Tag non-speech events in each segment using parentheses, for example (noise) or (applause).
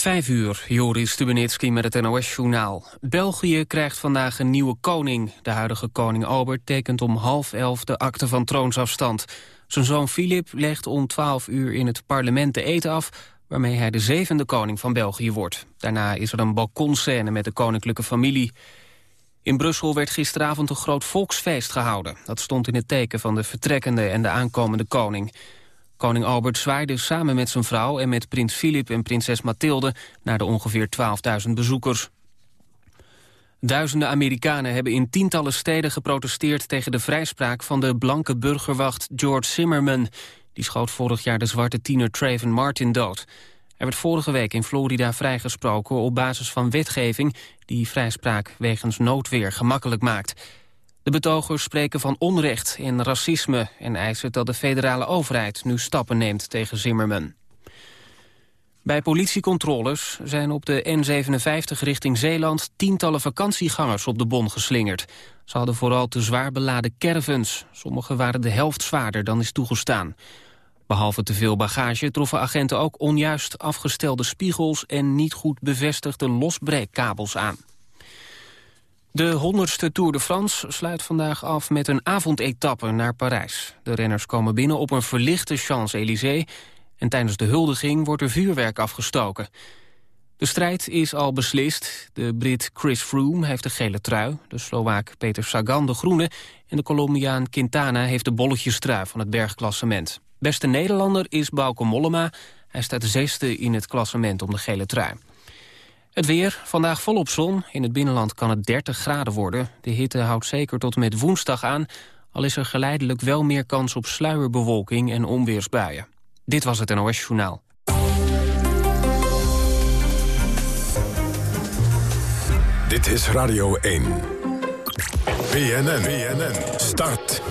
Vijf uur, Joris Stubenitski met het NOS-journaal. België krijgt vandaag een nieuwe koning. De huidige koning Albert tekent om half elf de akte van troonsafstand. Zijn zoon Filip legt om twaalf uur in het parlement de eten af... waarmee hij de zevende koning van België wordt. Daarna is er een balkonscène met de koninklijke familie. In Brussel werd gisteravond een groot volksfeest gehouden. Dat stond in het teken van de vertrekkende en de aankomende koning... Koning Albert zwaaide samen met zijn vrouw en met prins Filip en prinses Mathilde naar de ongeveer 12.000 bezoekers. Duizenden Amerikanen hebben in tientallen steden geprotesteerd tegen de vrijspraak van de blanke burgerwacht George Zimmerman. Die schoot vorig jaar de zwarte tiener Traven Martin dood. Hij werd vorige week in Florida vrijgesproken op basis van wetgeving die vrijspraak wegens noodweer gemakkelijk maakt. De betogers spreken van onrecht en racisme en eisen dat de federale overheid nu stappen neemt tegen Zimmerman. Bij politiecontroles zijn op de N57 richting Zeeland tientallen vakantiegangers op de bon geslingerd. Ze hadden vooral te zwaar beladen caravans. Sommige waren de helft zwaarder dan is toegestaan. Behalve te veel bagage troffen agenten ook onjuist afgestelde spiegels en niet goed bevestigde losbreekkabels aan. De 100ste Tour de France sluit vandaag af met een avondetappe naar Parijs. De renners komen binnen op een verlichte Champs-Élysées... en tijdens de huldiging wordt er vuurwerk afgestoken. De strijd is al beslist. De Brit Chris Froome heeft de gele trui... de Slovaak Peter Sagan de groene... en de Colombiaan Quintana heeft de bolletjestrui van het bergklassement. Beste Nederlander is Bauke Mollema. Hij staat de zesde in het klassement om de gele trui. Het weer, vandaag volop zon. In het binnenland kan het 30 graden worden. De hitte houdt zeker tot met woensdag aan... al is er geleidelijk wel meer kans op sluierbewolking en onweersbuien. Dit was het NOS Journaal. Dit is Radio 1. BNN, BNN, start.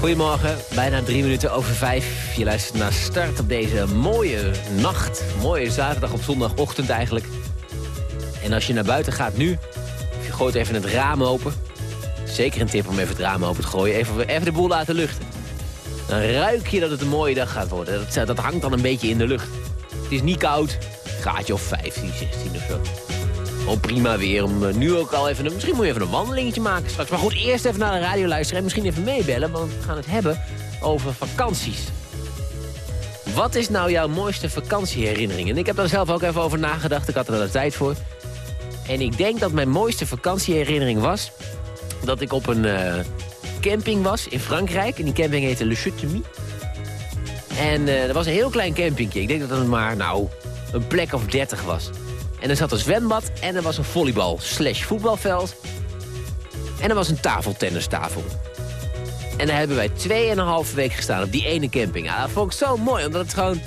Goedemorgen, bijna drie minuten over vijf. Je luistert naar start op deze mooie nacht. Mooie zaterdag op zondagochtend eigenlijk. En als je naar buiten gaat nu, je gooit even het raam open. Zeker een tip om even het raam open te gooien. Even, even de boel laten luchten. Dan ruik je dat het een mooie dag gaat worden. Dat, dat hangt dan een beetje in de lucht. Het is niet koud. Gaatje of 15, 16 of zo. Oh, prima weer om eh, nu ook al even... Een, misschien moet je even een wandelingetje maken straks. Maar goed, eerst even naar de radio luisteren en misschien even meebellen. Want we gaan het hebben over vakanties. Wat is nou jouw mooiste vakantieherinnering? En ik heb daar zelf ook even over nagedacht. Ik had er wel de tijd voor. En ik denk dat mijn mooiste vakantieherinnering was... dat ik op een uh, camping was in Frankrijk. En die camping heette Le Chutemie. En uh, dat was een heel klein campingje. Ik denk dat het maar, nou, een plek of 30 was. En er zat een zwembad en er was een volleybal slash voetbalveld. En er was een tafeltennistafel. En daar hebben wij tweeënhalve week gestaan op die ene camping. Ja, dat vond ik zo mooi, omdat het gewoon...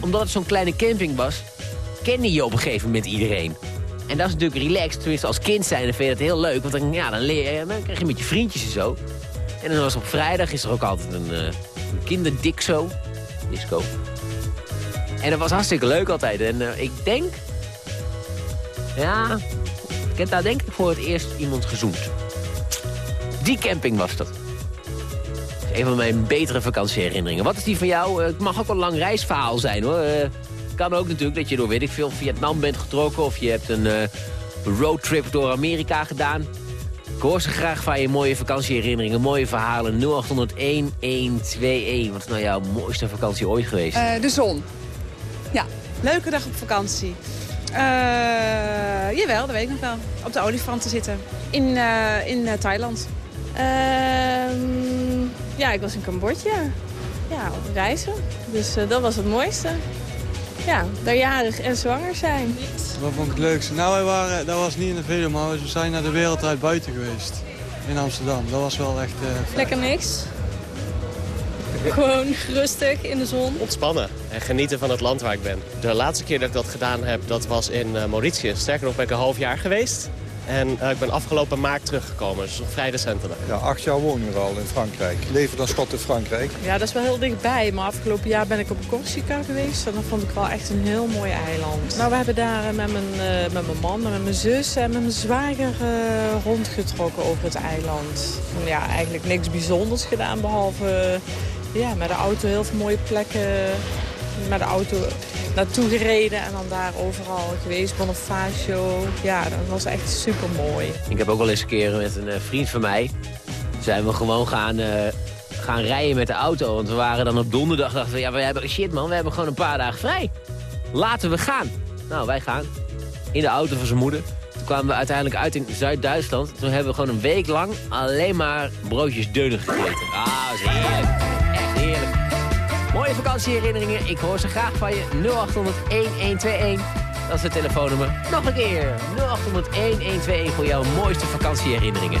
Omdat het zo'n kleine camping was, kende je op een gegeven moment iedereen. En dat is natuurlijk relaxed, tenminste als kind zijn, dan vind je dat heel leuk. Want dan, ja, dan, leer je, dan krijg je met je vriendjes en zo. En dan was op vrijdag is er ook altijd een, uh, een kinderdixo. Disco. En dat was hartstikke leuk altijd. En uh, ik denk ja, ik heb daar denk ik voor het eerst iemand gezoend. Die camping was dat. Een van mijn betere vakantieherinneringen. Wat is die van jou? Het mag ook een lang reisverhaal zijn hoor. Het kan ook natuurlijk dat je door weet ik veel Vietnam bent getrokken... of je hebt een uh, roadtrip door Amerika gedaan. Ik hoor ze graag van je mooie vakantieherinneringen, mooie verhalen. 0801 121. Wat is nou jouw mooiste vakantie ooit geweest? De zon. Ja, leuke dag op vakantie. Uh, jawel, dat weet ik nog wel. Op de olifanten zitten. In, uh, in uh, Thailand. Ehm, ja, ik was in Cambodja. Ja, op reizen. Dus dat was het mooiste. Ja, daarjarig en zwanger zijn. Wat vond ik het leukste? Nou, wij waren, dat was niet in de video, maar we zijn naar de wereldrijd buiten geweest. In Amsterdam. Dat was wel echt... Lekker niks. Gewoon rustig in de zon. Ontspannen en genieten van het land waar ik ben. De laatste keer dat ik dat gedaan heb, dat was in uh, Mauritius. Sterker nog ben ik een half jaar geweest. En uh, ik ben afgelopen maart teruggekomen, dus nog vrij recentelijk. Ja, acht jaar woon ik al in Frankrijk. Leven dan schot in Frankrijk. Ja, dat is wel heel dichtbij. Maar afgelopen jaar ben ik op Corsica geweest. En dat vond ik wel echt een heel mooi eiland. Nou, we hebben daar met mijn, uh, met mijn man, met mijn zus en met mijn zwager uh, rondgetrokken over het eiland. Ja, eigenlijk niks bijzonders gedaan, behalve ja, met de auto heel veel mooie plekken met de auto naartoe gereden en dan daar overal geweest. Bonifacio, ja, dat was echt super mooi. Ik heb ook wel eens een keer met een uh, vriend van mij... zijn we gewoon gaan, uh, gaan rijden met de auto. Want we waren dan op donderdag, dachten we, ja, we hebben, shit man, we hebben gewoon een paar dagen vrij. Laten we gaan. Nou, wij gaan. In de auto van zijn moeder. Toen kwamen we uiteindelijk uit in Zuid-Duitsland. Toen hebben we gewoon een week lang alleen maar broodjes deunen gegeten. Ah, dat Mooie vakantieherinneringen. Ik hoor ze graag van je. 0800-1121. Dat is het telefoonnummer. Nog een keer. 0800-1121 voor jouw mooiste vakantieherinneringen.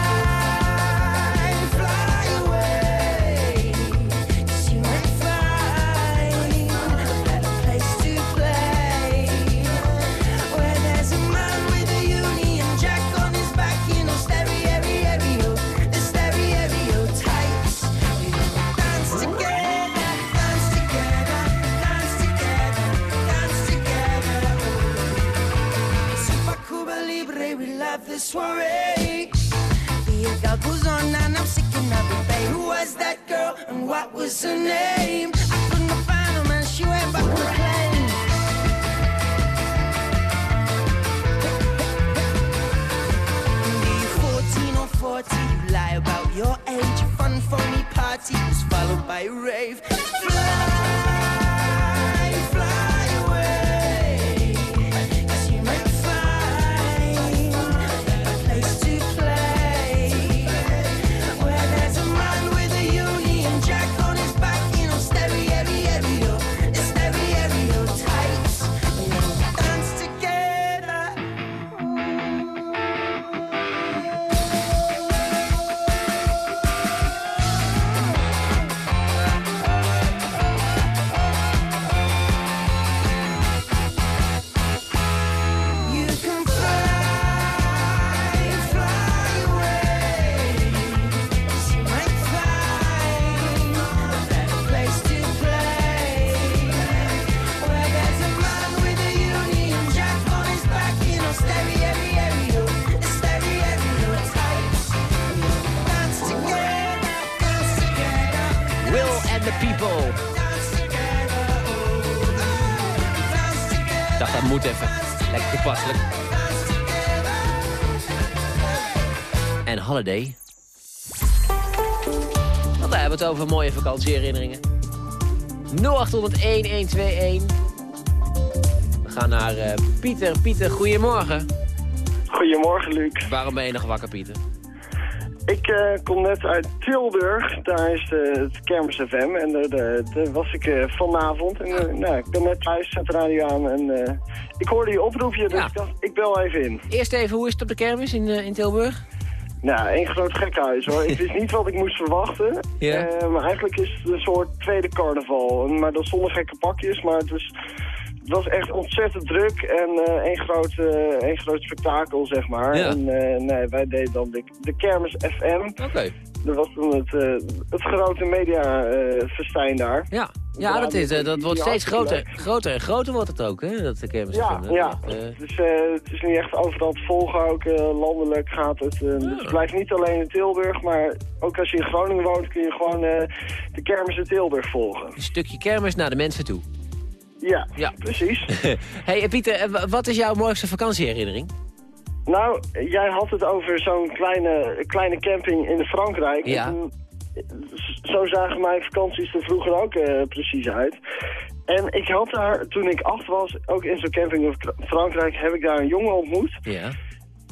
what was her name? I couldn't find her, man. She went back to plane. Be 14 or 40, you lie about your age. Fun, phony party was followed by a rave. Fly Holiday. Want daar hebben we het over mooie vakantieherinneringen. 0800-1121. We gaan naar eh, Pieter. Pieter, goedemorgen. Goedemorgen, Luc. Waarom ben je nog wakker, Pieter? Ik eh, kom net uit Tilburg. Daar is de, het Kermis FM. En daar was ik eh, vanavond. En nou, ik ben net thuis, zet de radio aan. En ik hoorde je oproepje, dus Ja. ik dacht, ik bel even in. Eerst even, hoe is het op de kermis in, in Tilburg? Nou, één groot gekhuis hoor. ik wist niet wat ik moest verwachten. Ja. Maar eigenlijk is het een soort tweede carnaval. Maar dan zonder gekke pakjes. Maar het, was het was echt ontzettend druk. En eh, één, groot, eh, één groot spektakel, zeg maar. Ja. En eh, nee, wij deden dan de, de Kermis FM. Oké. Dat was toen het, het grote mediafestijn daar. Ja, ja dat, is, eh, dat wordt steeds groter. Groter en groter wordt het ook, hè? Dat de kermis Ja, ja. Eh, Dus eh, het is nu echt overal te volgen, ook landelijk gaat het. dus het blijft niet alleen in Tilburg, maar ook als je in Groningen woont kun je gewoon de kermis in Tilburg volgen. een stukje kermis naar de mensen toe. Ja, Ja. precies. (laughs) hey, Pieter, wa- wat is jouw mooiste vakantieherinnering? Nou, jij had het over zo'n kleine, kleine camping in Frankrijk. Ja. En toen- zo zagen mijn vakanties er vroeger ook eh, precies uit. En ik had daar, toen ik acht was, ook in zo'n camping in Fra- Frankrijk, heb ik daar een jongen ontmoet. Ja.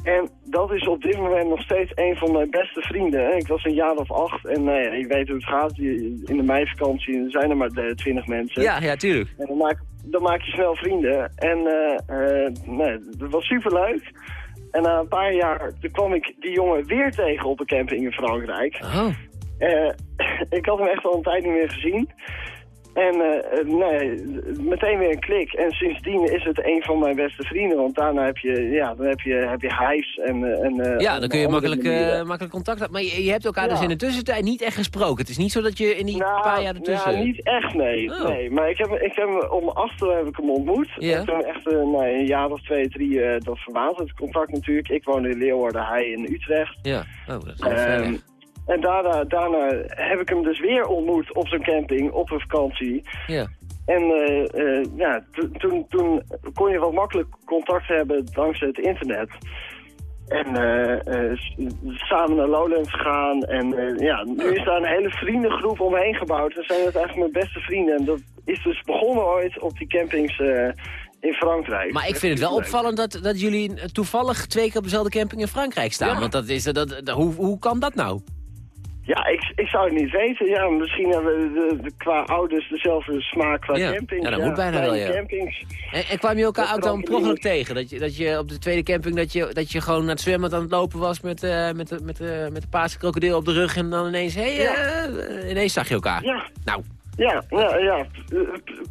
En dat is op dit moment nog steeds een van mijn beste vrienden. Ik was een jaar of acht en nou ja, je weet hoe het gaat. In de meivakantie zijn er maar eh, twintig mensen. Ja, ja, tuurlijk. En dan maak, dan maak je snel vrienden. En eh, nee, dat was superleuk. En na een paar jaar toen kwam ik die jongen weer tegen op een camping in Frankrijk. Oh. Eh, (laughs) ik had hem echt al een tijd niet meer gezien. En eh, eh, nee, meteen weer een klik. En sindsdien is het een van mijn beste vrienden. Want daarna heb je, ja, dan heb je, heb je hives en... en Ja, dan kun je makkelijk, makkelijk contact hebben. Maar je, je hebt elkaar dus in de tussentijd niet echt gesproken. Het is niet zo dat je in die Nou, paar jaar ertussen... Ja, niet echt, nee. Oh. nee. Maar ik heb, ik heb hem om achter heb ik hem ontmoet. Ja. En toen echt nou, een jaar of twee, drie, dat verwaterd het contact natuurlijk. Ik woonde in Leeuwarden, hij in Utrecht. Ja, oh, dat is wel Ehm. En daarna, daarna heb ik hem dus weer ontmoet op zo'n camping, op een vakantie. Ja. En eh, eh, ja, to- toen, toen kon je wat makkelijk contact hebben dankzij het internet. En eh, samen naar Lowlands gegaan. En ja, nu is daar een hele vriendengroep omheen gebouwd. En zijn het eigenlijk mijn beste vrienden. En dat is dus begonnen ooit op die campings in Frankrijk. Maar ik vind het wel opvallend dat, dat jullie toevallig twee keer op dezelfde camping in Frankrijk staan. Ja. Want dat is, dat, dat, hoe, hoe kan dat nou? Ja, ik, ik zou het niet weten. Ja, misschien hebben we de, de- qua ouders dezelfde smaak qua Ja. campings. Ja, dat moet bijna wel, ja. campings. En, en kwam je elkaar ook dan per tegen? Dat je, dat je op de tweede camping dat je, dat je gewoon naar het zwemmen aan het lopen was met, eh met, de- met, de met de paarse krokodil op de rug en dan ineens, hé, hey, eh, eh, ineens zag je elkaar. Ja. Nou, Ja, ja, ja.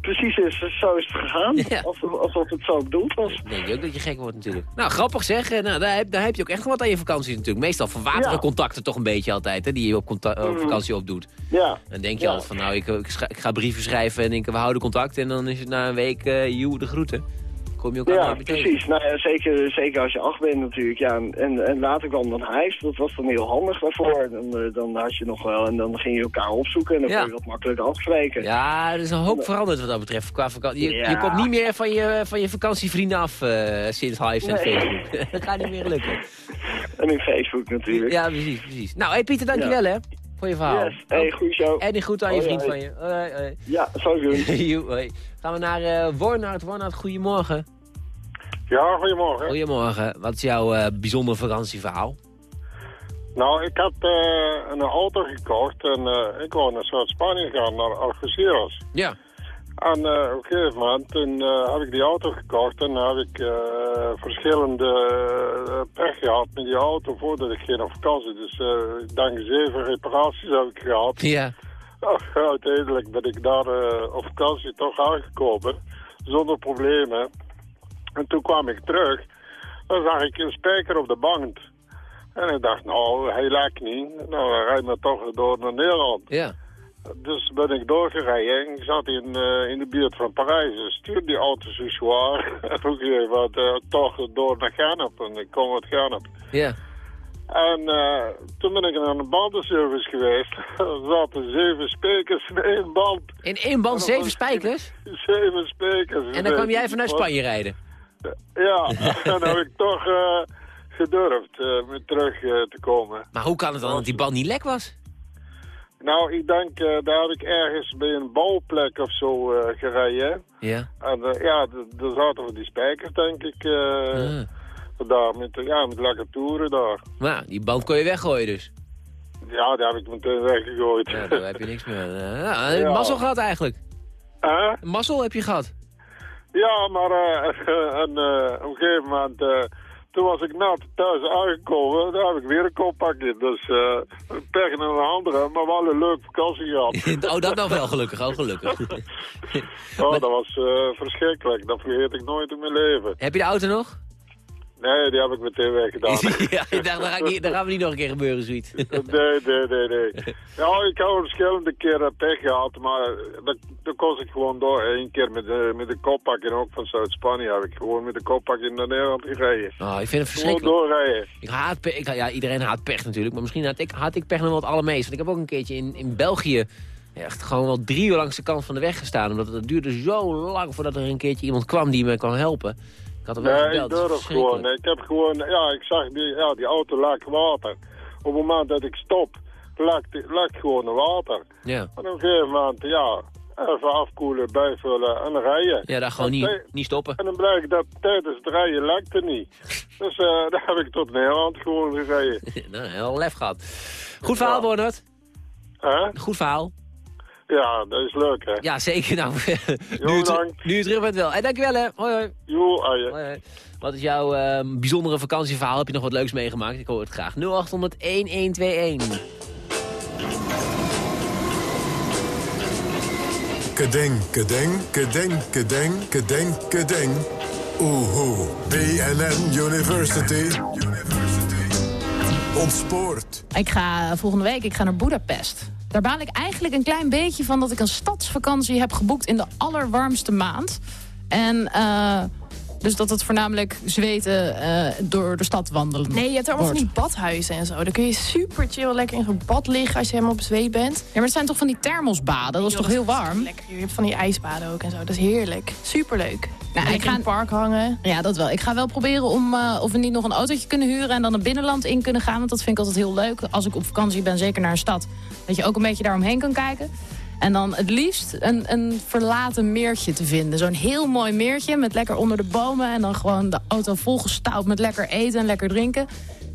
precies is, zo is het gegaan. Ja. Alsof, het zo bedoeld was. denk je ook dat je gek wordt natuurlijk. Nou, grappig zeg. Eh, Nou, daar, heb, daar heb je ook echt wat aan je vakantie natuurlijk. Meestal verwateren Ja. contacten toch een beetje altijd, hè, die je op, op Mhm. vakantie opdoet. Ja. Dan denk je Ja. altijd van, nou, ik, ik, ga brieven schrijven en denk, we houden contact. En dan is het na een week, joe, de groeten. Kom je elkaar Ja, precies. Nou ja, zeker, zeker als je acht bent natuurlijk. Ja, en- en, later kwam dan huis. Dat was dan heel handig daarvoor. Dan, eh, dan had je nog wel en dan ging je elkaar opzoeken en dan Ja. kon je wat makkelijker afspreken. Ja, er is een hoop veranderd wat dat betreft qua vakantie. Je, Ja. je komt niet meer van je, van je vakantievrienden af eh, sinds Hives en. Facebook. (laughs) dat gaat niet meer lukken. (laughs) En in Facebook natuurlijk. Ja, precies, precies. Nou, hey Pieter, dankjewel hè, voor je verhaal. Yes. Hey, goeie show. En die groet aan je vriend hoi. van je. Hoi, hoi. Ja, zo doen. (laughs) Hoi. Gaan we naar eh Wornaard. Wornaard, goedemorgen. Ja, goedemorgen. Goedemorgen. Wat is jouw eh, bijzonder vakantieverhaal? Nou, ik had eh, een auto gekocht en eh, ik wou naar Zuid-Spanje gaan, naar Algeciras. Ja. En eh, op een gegeven moment toen, eh, heb ik die auto gekocht en heb ik eh, verschillende pech gehad met die auto voordat ik ging op vakantie. Dus ik denk zeven reparaties heb ik gehad. Ja. Uiteindelijk ben ik daar op vakantie toch aangekomen, zonder problemen. En toen kwam ik terug, dan zag ik een spijker op de band. En ik dacht, nou, hij lijkt niet. Nou, dan rijd maar toch door naar Nederland. Ja. Dus ben ik doorgereden en ik zat in, eh, in de buurt van Parijs. Dus stuurde die auto zo zwaar. Een gegeven moment eh, toch door naar Gennep. En ik kom uit Gennep. Ja. En eh, toen ben ik naar een bandenservice geweest. (laughs) Er zaten zeven spijkers in één band. In één band zeven spijkers? Zeven spijkers. En dan kwam jij vanuit Spanje rijden? Ja, (laughs) en dan heb ik toch gedurfd weer terug te komen. Maar hoe kan het dan dat die band niet lek was? Nou, ik denk, eh, daar heb ik ergens bij een bouwplek of zo eh, gereden. Ja. En eh, ja, daar zaten we die spijkers, denk ik, eh, Ah. daar, met, ja, met lekker toeren daar. Maar die band kon je weggooien dus? Ja, die heb ik meteen weggegooid. Ja, daar heb je niks meer aan. Ja, Ja. mazzel gehad eigenlijk. Een mazzel heb je gehad. Ja, maar (laughs) en, op een gegeven moment, toen was ik net thuis aangekomen, daar heb ik weer een koppak in. Dus een pech en een andere, maar wel een leuke vakantie gehad. (laughs) oh, dat nou wel gelukkig. Oh, gelukkig. (laughs) Oh, dat was eh, verschrikkelijk. Dat vergeet ik nooit in mijn leven. heb je de auto nog? Nee, die heb ik meteen weggedaan. (laughs) ja, ik dacht, daar, ga ik niet, daar gaan we niet nog een keer gebeuren, zoiets. Nee, nee, nee, nee. Ja, ik heb verschillende keren pech gehad, maar dat, dat kost ik gewoon door. Eén keer met de, met de koppak en ook van Zuid-Spanje heb ik gewoon met de koppak in naar Nederland gereden. Oh, ik vind het Gewoon verschrikkelijk. doorrijden. Ik haat pech. Ik, ja, iedereen haat pech natuurlijk. Maar misschien haat ik, haat ik pech nog wel het allermeest. Want ik heb ook een keertje in, in België echt gewoon wel drie uur langs de kant van de weg gestaan. Omdat het, het duurde zo lang voordat er een keertje iemand kwam die me kon helpen. Ik had hem wel Nee, ik dat is durf gewoon. Ik heb gewoon, ja, ik zag die, ja, die auto lak water. Op het moment dat ik stop, lakt lak gewoon water. Ja. En op een gegeven moment, ja, even afkoelen, bijvullen en rijden. Ja, daar gewoon niet, niet stoppen. En dan blijkt dat tijdens het rijden lekte niet. (laughs) Dus eh daar heb ik tot Nederland gewoon gereden. (laughs) nou, heel lef gehad. Goed verhaal, Bernard. Hè? Goed verhaal. Ja, dat is leuk, hè? Ja, zeker. Nou, (laughs) nu, Jo, je ter- dank. nu je terug bent wel. En dankjewel, hè. Hoi, hoi. Jo. Hoi, hoi. Wat is jouw eh, bijzondere vakantieverhaal? Heb je nog wat leuks meegemaakt? Ik hoor het graag. 0800 1121. Kedeng, kedeng, kedeng, kedeng, kedeng, kedeng. Oehoe. BNN University. Ontspoort. Ik ga volgende week ik ga naar Budapest. Daar baal ik eigenlijk een klein beetje van dat ik een stadsvakantie heb geboekt in de allerwarmste maand. En eh, dus dat het voornamelijk zweten eh, door de stad wandelen Nee, je hebt er allemaal van die badhuizen en zo. Dan kun je super chill lekker in zo'n bad liggen als je helemaal op zweet bent. Ja, maar het zijn toch van die thermosbaden? Dat is toch heel warm? Lekker. Je hebt van die ijsbaden ook en zo. Dat is heerlijk. Superleuk. Nou, ik ik ga- in het park hangen. Ja, dat wel. Ik ga wel proberen om eh, of we niet nog een autootje kunnen huren... en dan een binnenland in kunnen gaan. Want dat vind ik altijd heel leuk. Als ik op vakantie ben, zeker naar een stad... dat je ook een beetje daaromheen kan kijken. En dan het liefst een, een verlaten meertje te vinden. Zo'n heel mooi meertje met lekker onder de bomen... en dan gewoon de auto volgestouwd met lekker eten en lekker drinken.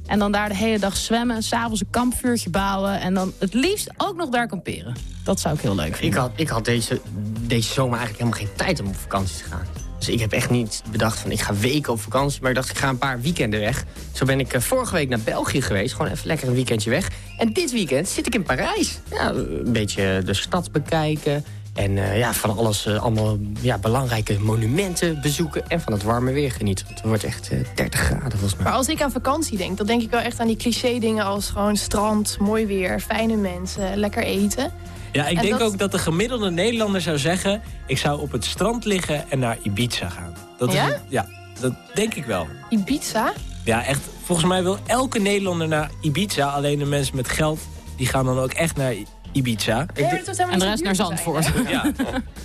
En dan daar de hele dag zwemmen. S'avonds een kampvuurtje bouwen. En dan het liefst ook nog daar kamperen. Dat zou ik heel leuk Ik vinden. had, ik had deze, deze zomer eigenlijk helemaal geen tijd om op vakantie te gaan. Dus ik heb echt niet bedacht van ik ga weken op vakantie. Maar ik dacht ik ga een paar weekenden weg. Zo ben ik eh, vorige week naar België geweest. Gewoon even lekker een weekendje weg. En dit weekend zit ik in Parijs. Ja, een beetje de stad bekijken. En eh, ja, van alles, eh, allemaal ja, belangrijke monumenten bezoeken. En van het warme weer genieten. Het wordt echt eh, 30 graden volgens mij. Maar als ik aan vakantie denk, dan denk ik wel echt aan die cliché dingen als gewoon strand, mooi weer, fijne mensen, lekker eten. Ja, ik En denk dat- ook dat de gemiddelde Nederlander zou zeggen... ik zou op het strand liggen en naar Ibiza gaan. Dat Ja? Is het- ja, dat denk ik wel. Ibiza? Ja, echt. Volgens mij wil elke Nederlander naar Ibiza. Alleen de mensen met geld, die gaan dan ook echt naar Ibiza. Nee, En de rest naar Zandvoort. Ja.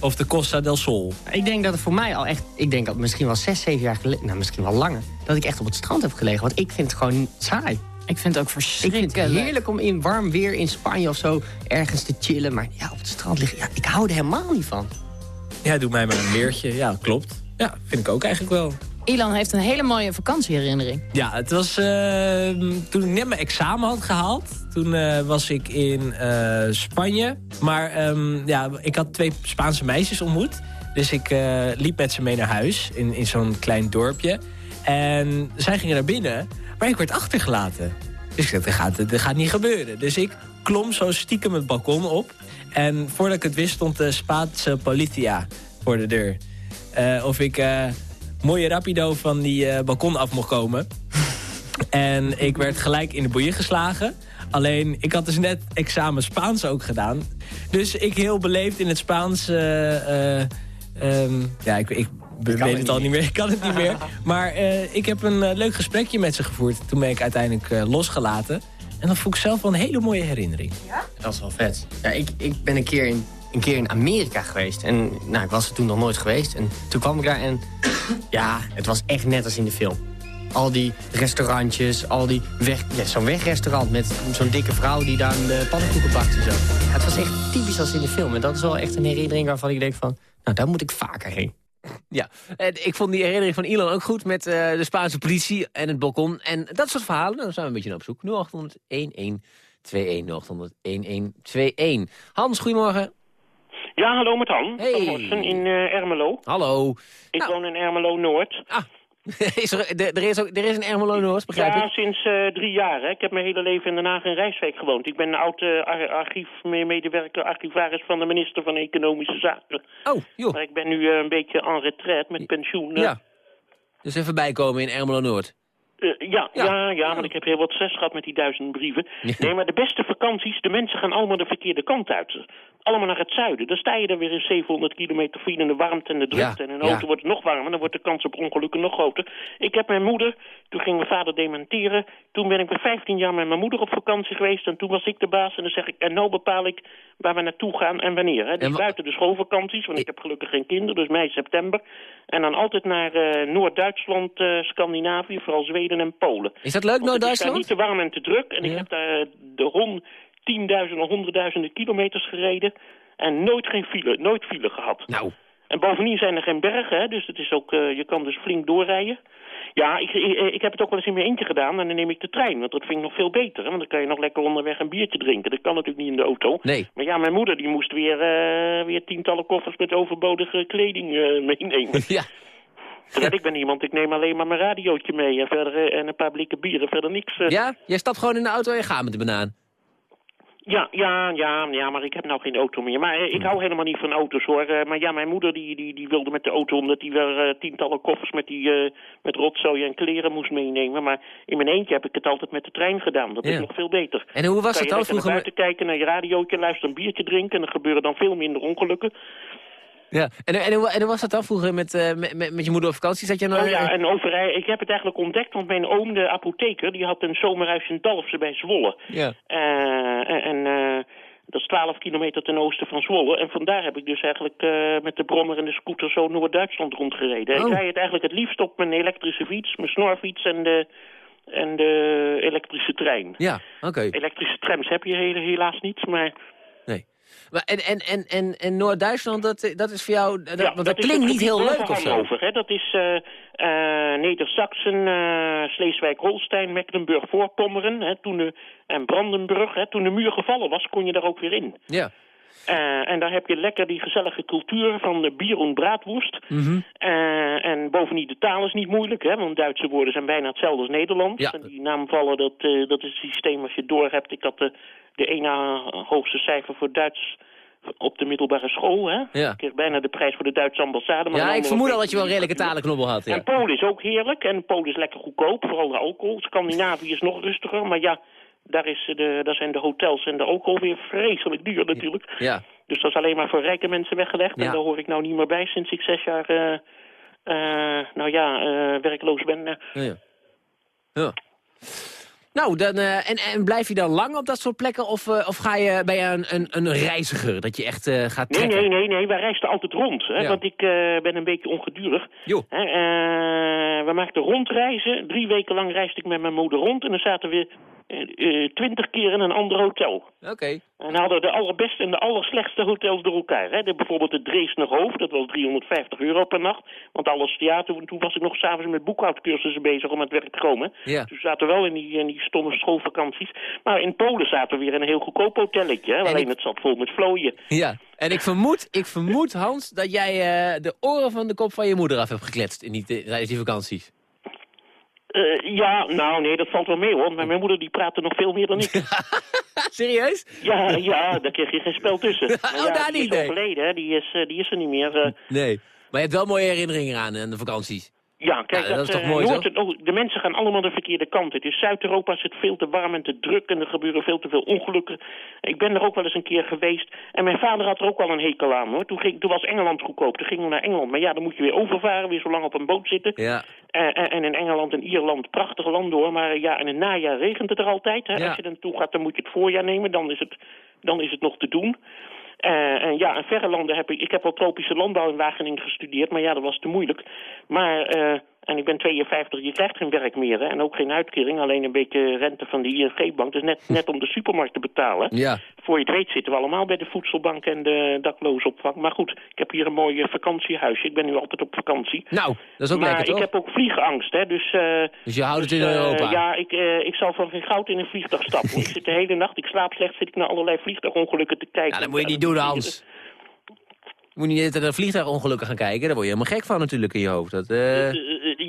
Of de Costa del Sol. Ik denk dat het voor mij al echt, ik denk dat misschien wel zes, zeven jaar geleden, nou misschien wel langer, dat ik echt op het strand heb gelegen. Want ik vind het gewoon saai. Ik vind het ook Ik vind het verschrikkelijk. heerlijk om in warm weer in Spanje of zo ergens te chillen. Maar ja, op het strand liggen, ja, ik hou er helemaal niet van. Ja, doe mij maar een meertje. Ja, klopt. Ja, vind ik ook eigenlijk wel. Ilan heeft een hele mooie vakantieherinnering. Ja, het was eh, toen ik net mijn examen had gehaald. Toen eh, was ik in eh, Spanje. Maar ehm, ja, ik had twee Spaanse meisjes ontmoet. Dus ik eh, liep met ze mee naar huis in, in zo'n klein dorpje. En zij gingen naar binnen, maar ik werd achtergelaten. Dus ik dacht, dat gaat, dat gaat niet gebeuren. Dus ik klom zo stiekem het balkon op. En voordat ik het wist stond de Spaanse politia voor de deur. Eh, of ik eh, mooie rapido van die eh, balkon af mocht komen. (laughs) En ik werd gelijk in de boeien geslagen. Alleen, ik had dus net examen Spaans ook gedaan. Dus ik heel beleefd in het Spaans... eh, eh, ehm, ja, ik, ik weet het het al niet meer. Ik kan het niet meer. (laughs) Maar eh, ik heb een eh, leuk gesprekje met ze gevoerd. Toen ben ik uiteindelijk eh, losgelaten. En dat vond ik zelf wel een hele mooie herinnering. Dat is wel vet. Ja, ik, ik ben een keer, in, een keer in Amerika geweest. En nou, ik was er toen nog nooit geweest. En toen kwam ik daar en (coughs) ja, het was echt net als in de film. Al die restaurantjes, al die weg... Ja, zo'n wegrestaurant met zo'n dikke vrouw die daar de pannenkoeken bakt en zo. Ja, het was echt typisch als in de film. En dat is wel echt een herinnering waarvan ik denk van... Nou, daar moet ik vaker heen. Ja, ik vond die herinnering van Elon ook goed met eh, de Spaanse politie en het balkon. En dat soort verhalen, nou, daar zijn we een beetje naar op zoek. 0800 1121 0800 1121. Hans, goedemorgen. Ja, hallo met Han. Hey. Van in eh, Ermelo. Hallo. Ik woon in Ermelo Noord. Ah, (laughs) is er, er, is ook, er is een Ermelo Noord, begrijp Ja, ik? sinds eh, drie jaar. Hè. Ik heb mijn hele leven in Den Haag in Rijswijk gewoond. Ik ben een oud eh, ar- archiefmedewerker, archivaris van de minister van Economische Zaken. Oh, joh. Maar ik ben nu eh, een beetje en retraite met pensioen. Ja. Dus even bijkomen in Ermelo Noord. Ja, ja. Ja, want ik heb heel wat stress gehad met die duizend brieven. Nee, maar de beste vakanties, de mensen gaan allemaal de verkeerde kant uit. Allemaal naar het zuiden. Dan sta je er weer in 700 kilometer file in de warmte en de drukte. Ja, en in een auto ja. wordt het nog warmer, dan wordt de kans op ongelukken nog groter. Ik heb mijn moeder, toen ging mijn vader dementeren. Toen ben ik bij 15 jaar met mijn moeder op vakantie geweest. En toen was ik de baas. En dan zeg ik, en nou bepaal ik waar we naartoe gaan en wanneer. Hè. Dus buiten de schoolvakanties, want ik heb gelukkig geen kinderen. Dus mei, september. En dan altijd naar eh, Noord-Duitsland, eh, Scandinavië, vooral Zweden en Polen. Is dat leuk, Het is daar Noord-Duitsland? niet te warm en te druk. En ik heb daar eh, de rond tienduizenden, honderdduizenden kilometers gereden. En nooit geen file, nooit file gehad. Nou. En bovendien zijn er geen bergen, hè, dus het is ook, eh, je kan dus flink doorrijden. Ja, ik, ik, ik heb het ook wel eens in mijn eentje gedaan en dan neem ik de trein. Want dat vind ik nog veel beter, hè, want dan kan je nog lekker onderweg een biertje drinken. Dat kan natuurlijk niet in de auto. Nee. Maar ja, mijn moeder die moest weer, eh, weer tientallen koffers met overbodige kleding eh, meenemen. (laughs) Ja. Terwijl ik ben iemand, ik neem alleen maar mijn radiootje mee en, verder, en een paar blikken bieren, verder niks. Ja? Jij stapt gewoon in de auto en je gaat met de banaan. Ja, ja, ja, ja, maar ik heb nou geen auto meer. Maar eh, ik hou helemaal niet van auto's hoor. Eh, maar ja, mijn moeder die, die, die wilde met de auto omdat die weer eh, tientallen koffers met, die, met rotzooi en kleren moest meenemen. Maar in mijn eentje heb ik het altijd met de trein gedaan. Dat Ja. is nog veel beter. En hoe was het dan vroeger naar buiten kijken, naar je radiootje, luisteren, een biertje drinken. En er gebeuren dan veel minder ongelukken. Ja. En, en, hoe- en hoe was dat dan vroeger met, eh, met, met, je moeder op vakantie? Zat je nou, Oh ja, en overij, ik heb het eigenlijk ontdekt, want mijn oom, de apotheker, die had een zomerhuis in Dalfsen bij Zwolle. Ja. Eh, en en eh, dat is 12 kilometer ten oosten van Zwolle. En vandaar heb ik dus eigenlijk eh, met de brommer en de scooter zo Noord-Duitsland rondgereden. Oh. Ik rijd het eigenlijk het liefst op mijn elektrische fiets, mijn snorfiets en de, en de elektrische trein. Ja, oké. Elektrische trams heb je he- helaas niet, maar... Nee. Maar en en, en, en, en Noord-Duitsland, dat, dat is voor jou... Dat, Ja, want dat, klinkt niet heel leuk of zo. Hannover, hè? Dat is eh eh Neder-Saxen, eh Sleeswijk-Holstein, Mecklenburg-Voorpommeren hè, toen de, en Brandenburg. Hè, toen de muur gevallen was, kon je daar ook weer in. Ja. Eh, en daar heb je lekker die gezellige cultuur van de bier en braadwoest. Mhm. Eh, en bovendien de taal is niet moeilijk, hè, want Duitse woorden zijn bijna hetzelfde als Nederlands. Ja. En die naamvallen, dat, eh, dat is het systeem als je door hebt. Ik had de, de ene hoogste cijfer voor Duits op de middelbare school. Hè? Ja. Ik kreeg bijna de prijs voor de Duitse ambassade. Maar Ja, ik vermoed al dat je wel een redelijke talenknobbel had. Ja. En Polen is ook heerlijk. En Polen is lekker goedkoop, vooral de alcohol. Scandinavië is nog rustiger. Maar ja, daar, is de, daar zijn de hotels en de alcohol weer vreselijk duur natuurlijk. Ja. Dus dat is alleen maar voor rijke mensen weggelegd. Ja. En daar hoor ik nou niet meer bij sinds ik zes jaar... eh, eh, nou ja, eh, werkloos ben. Ja, ja. Nou, dan, eh, en, en blijf je dan lang op dat soort plekken? Of, eh, of ga je, ben je een, een, een reiziger? Dat je echt eh, gaat Nee, trekken? nee, nee, nee, wij reisden altijd rond. Hè, Ja. Want ik ben een beetje ongedurig. Jo. Hè, we maakten rondreizen. Drie weken lang reisde ik met mijn moeder rond. En dan zaten we twintig keer in een ander hotel. Oké. En hadden de allerbeste en de allerslechtste hotels door elkaar. Hè. De, bijvoorbeeld het Dresdner Hoofd, dat was 350 euro per nacht. Want alles, ja, toen, toen was ik nog s'avonds met boekhoudcursussen bezig om aan het werk te komen. Ja. Toen zaten we wel in die, in die stomme schoolvakanties. Maar in Polen zaten we weer in een heel goedkoop hotelletje. Hè. Alleen het zat vol met vlooien. Ja, en ik vermoed, ik vermoed Hans, dat jij eh, de oren van de kop van je moeder af hebt gekletst in die, tijdens die vakanties. Eh, ja, nou nee, dat valt wel mee hoor. Maar mijn moeder die praatte nog veel meer dan ik. (laughs) Serieus? Ja, ja, daar kreeg je geen spel tussen. (laughs) Maar Oh, ja, daar die niet, is nee. overleden, hè. Die is, eh, die is er niet meer. eh. Nee. Maar je hebt wel mooie herinneringen aan, aan de vakanties. Ja, kijk, Ja, dat is toch eh, mooi, oh, de mensen gaan allemaal de verkeerde kant. Het is Zuid-Europa is het veel te warm en te druk en er gebeuren veel te veel ongelukken. Ik ben er ook wel eens een keer geweest en mijn vader had er ook wel een hekel aan hoor. Toen, ging, toen was Engeland goedkoop, toen gingen we naar Engeland. Maar ja, dan moet je weer overvaren, weer zo lang op een boot zitten. Ja. Eh, en, en in Engeland en Ierland, prachtige landen hoor. Maar ja, in het najaar regent het er altijd. Hè. Ja. Als je er naartoe gaat, dan moet je het voorjaar nemen. Dan is het, dan is het nog te doen. Eh, en ja, in verre landen heb ik... Ik heb al tropische landbouw in Wageningen gestudeerd, maar ja, dat was te moeilijk. Maar, eh, en ik ben 52, je krijgt geen werk meer, hè, en ook geen uitkering. Alleen een beetje rente van de ING-bank. Dus net, (laughs) net om de supermarkt te betalen. Ja. Voor je het weet zitten we allemaal bij de voedselbank en de daklozenopvang. Maar goed, ik heb hier een mooi eh, vakantiehuisje. Ik ben nu altijd op vakantie. Nou, dat is ook maar lekker, toch? ik heb ook vliegangst, hè, dus... eh, Dus je houdt het in eh, Europa? ja, ik, ik zal van geen goud in een vliegtuig stappen. ik (laughs) zit de hele nacht, ik slaap slecht, zit ik naar allerlei vliegtuigongelukken te kijken. Ja, dat moet je niet doen, Hans. Je moet niet naar vliegtuigongelukken gaan kijken. Daar word je helemaal gek van natuurlijk in je hoofd. Dat,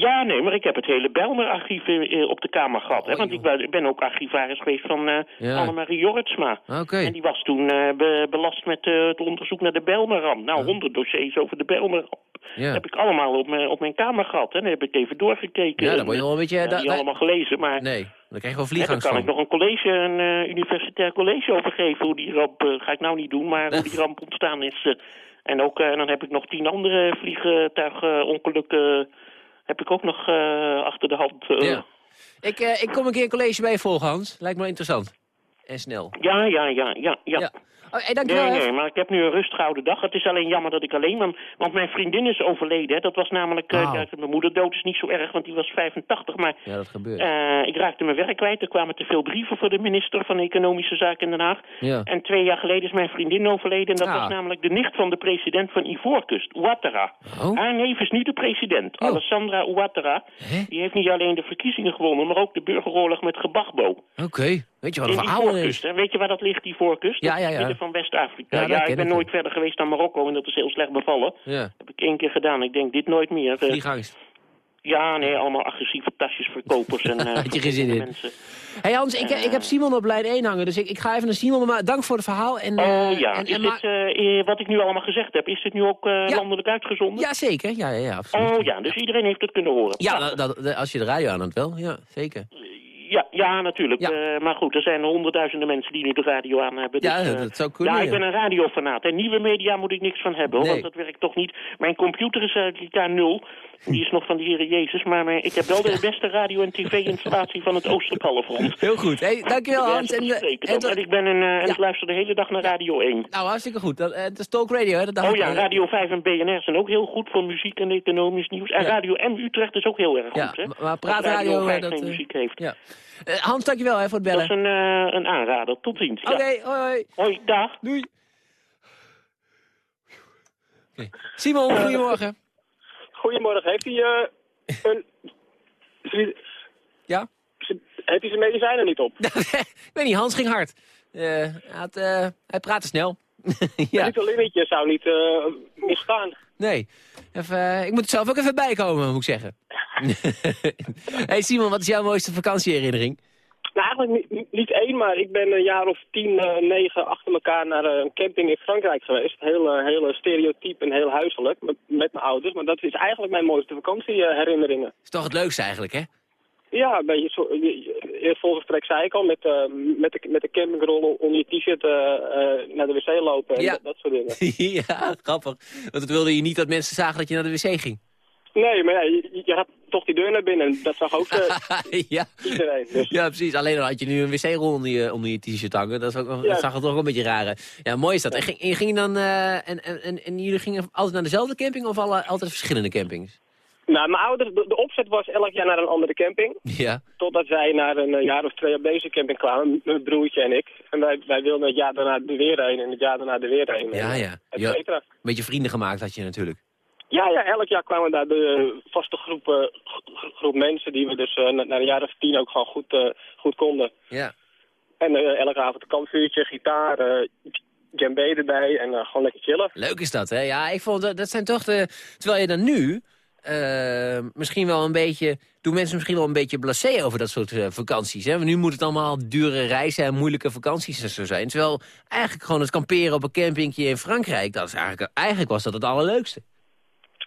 ja, nee, maar ik heb het hele Bijlmer-archief eh, op de kamer gehad. hè, want ik ben, ik ben ook archivaris geweest van eh Ja. Annemarie Jorritsma. Oké. En die was toen eh, be- belast met eh, het onderzoek naar de Bijlmerramp. Nou, honderd dossiers over de Bijlmerramp. Ja. heb ik allemaal op mijn, op mijn kamer gehad. En heb ik even doorgekeken. Ja, dan word je wel een beetje... Ja, niet allemaal gelezen, maar... Nee, dan krijg je wel Hè, dan vliegangst kan ik nog een college, een eh, universitair college over geven. Hoe die ramp, eh, ga ik nou niet doen, maar hoe die (laughs) ramp ontstaan is. eh. en ook, eh, dan heb ik nog tien andere vliegtuigongelukken... heb ik ook nog eh, achter de hand. eh. Ja. Ik, eh, ik kom een keer een college bij je volgen, Hans. Lijkt me interessant. En snel. Ja, ja, ja, ja, ja. Oh, hey, dankjewel. Nee, nee, maar ik heb nu een rustgehouden dag. Het is alleen jammer dat ik alleen ben. Want mijn vriendin is overleden. Hè. Dat was namelijk... eh, Oh. mijn moeder dood is niet zo erg, want die was 85. Maar Ja, dat gebeurt. eh, ik raakte mijn werk kwijt. Er kwamen te veel brieven voor de minister van Economische Zaken in Den Haag. Ja. En twee jaar geleden is mijn vriendin overleden. En dat Ah. was namelijk de nicht van de president van Ivoorkust, Ouattara. Oh. Haar neef is nu de president, Alessandra Ouattara. Die heeft niet alleen de verkiezingen gewonnen, maar ook de burgeroorlog met Gebagbo. Oké. Weet je wat een is? Hè? Weet je waar dat ligt, Ivoorkust? Ja, Dat is ja, ja. Midden van West-Afrika. Ja, Ja, dat ik ben nooit verder geweest dan Marokko en dat is heel slecht bevallen. Ja. heb ik één keer gedaan. Ik denk, dit nooit meer. Eh, Vliegangst. Ja, nee, allemaal agressieve tasjesverkopers en... (laughs) eh, Had je geen zin in. mensen. hey Hans, ik, ik heb Simon op lijn 1 hangen, dus ik, ik ga even naar Simon. Maar dank voor het verhaal. En, eh, Oh ja, en, is en dit, eh, eh, wat ik nu allemaal gezegd heb, is dit nu ook eh, landelijk uitgezonden? Ja, zeker. Ja, ja, ja, absoluut. Oh ja, dus iedereen heeft het kunnen horen. Ja, dat, dat- als je de radio aan had wel. Ja, zeker. Ja, ja natuurlijk. Eh, maar goed, er zijn honderdduizenden mensen die nu de radio aan hebben. Ja, dus, eh, dat zou kunnen, Ja, ik ben een radiofanaat. En nieuwe media moet ik niks van hebben, hoor, Nee. want dat werkt toch niet. Mijn computer is uit nul. Die is nog van de Heer Jezus. Maar ik heb wel de (laughs) beste radio- en tv-installatie van het Halfrond. Heel goed. Hey, dankjewel Hans. En, eh, En, en ik ben een, en ik luister de hele dag naar Radio 1. Nou, hartstikke goed. Dat, het is Talk Radio, hè? Dat Oh ja. Radio 5 en BNR zijn ook heel goed voor muziek en economisch nieuws. En Radio M Utrecht is ook heel erg Ja, goed, hè? maar- praatradio, Radio 5 dat, geen muziek heeft. Ja. Eh, Hans, dankjewel hè, voor het Dat bellen. is een, eh, een aanrader. Tot ziens. Oké, hoi, hoi. Hoi, dag. Doei. Simon, goedemorgen. Goedemorgen. Heeft hij eh, een... Ja? Heeft hij zijn medicijnen niet op? (laughs) ik weet niet, Hans ging hard. Eh, hij, had, eh, hij praatte snel. (laughs) ja. Dit limmetje zou niet eh misgaan. Nee. Even, eh, ik moet er zelf ook even bijkomen, moet ik zeggen. (laughs) hey Simon, wat is jouw mooiste vakantieherinnering? Nou, eigenlijk niet, niet één, maar ik ben een jaar of tien, eh, negen achter elkaar naar eh, een camping in Frankrijk geweest. Heel, heel stereotyp en heel huiselijk met, met mijn ouders. Maar dat is eigenlijk mijn mooiste vakantieherinneringen. is toch het leukste eigenlijk, hè? Ja, een beetje zo, eerst volgens trek zei ik al, met, eh, met, de, met de campingrol onder je t-shirt eh, eh, naar de wc lopen en Ja. dat, dat soort dingen. (laughs) ja, grappig. Want het wilde je niet dat mensen zagen dat je naar de wc ging. Nee, maar ja, je, je gaat toch die deur naar binnen en dat zag ook (laughs) ja. iedereen. Dus. Ja, precies. Alleen dan had je nu een wc-rol onder je, onder je t-shirt hangen. Dat, is ook, Ja. dat zag er toch ook een beetje raar. Ja, mooi is dat. En ging, en ging je dan, en, en, en, en jullie gingen altijd naar dezelfde camping of alle, altijd verschillende campings? Nou, mijn ouders, de, de opzet was elk jaar naar een andere camping. Ja. Totdat wij naar een eh, jaar of twee op deze camping kwamen, mijn broertje en ik. En wij, wij wilden het jaar daarna er weer heen en het jaar daarna er weer heen. Ja, ja. Een beetje vrienden gemaakt had je natuurlijk. Ja, ja, elk jaar kwamen daar de vaste groep, eh, gro- groep mensen die we dus eh, na, na een jaar of tien ook gewoon goed, goed konden. Ja. En elke avond een kampvuurtje, gitaar, djembe erbij en gewoon lekker chillen. Leuk is dat, hè? Ja, ik vond dat, dat zijn toch de... Terwijl je dan nu eh, misschien wel een beetje... Doen mensen misschien wel een beetje blasé over dat soort eh, vakanties, hè? Want nu moet het allemaal dure reizen en moeilijke vakanties en zo zijn. Terwijl eigenlijk gewoon het kamperen op een campingje in Frankrijk... Dat is eigenlijk, eigenlijk was dat het allerleukste.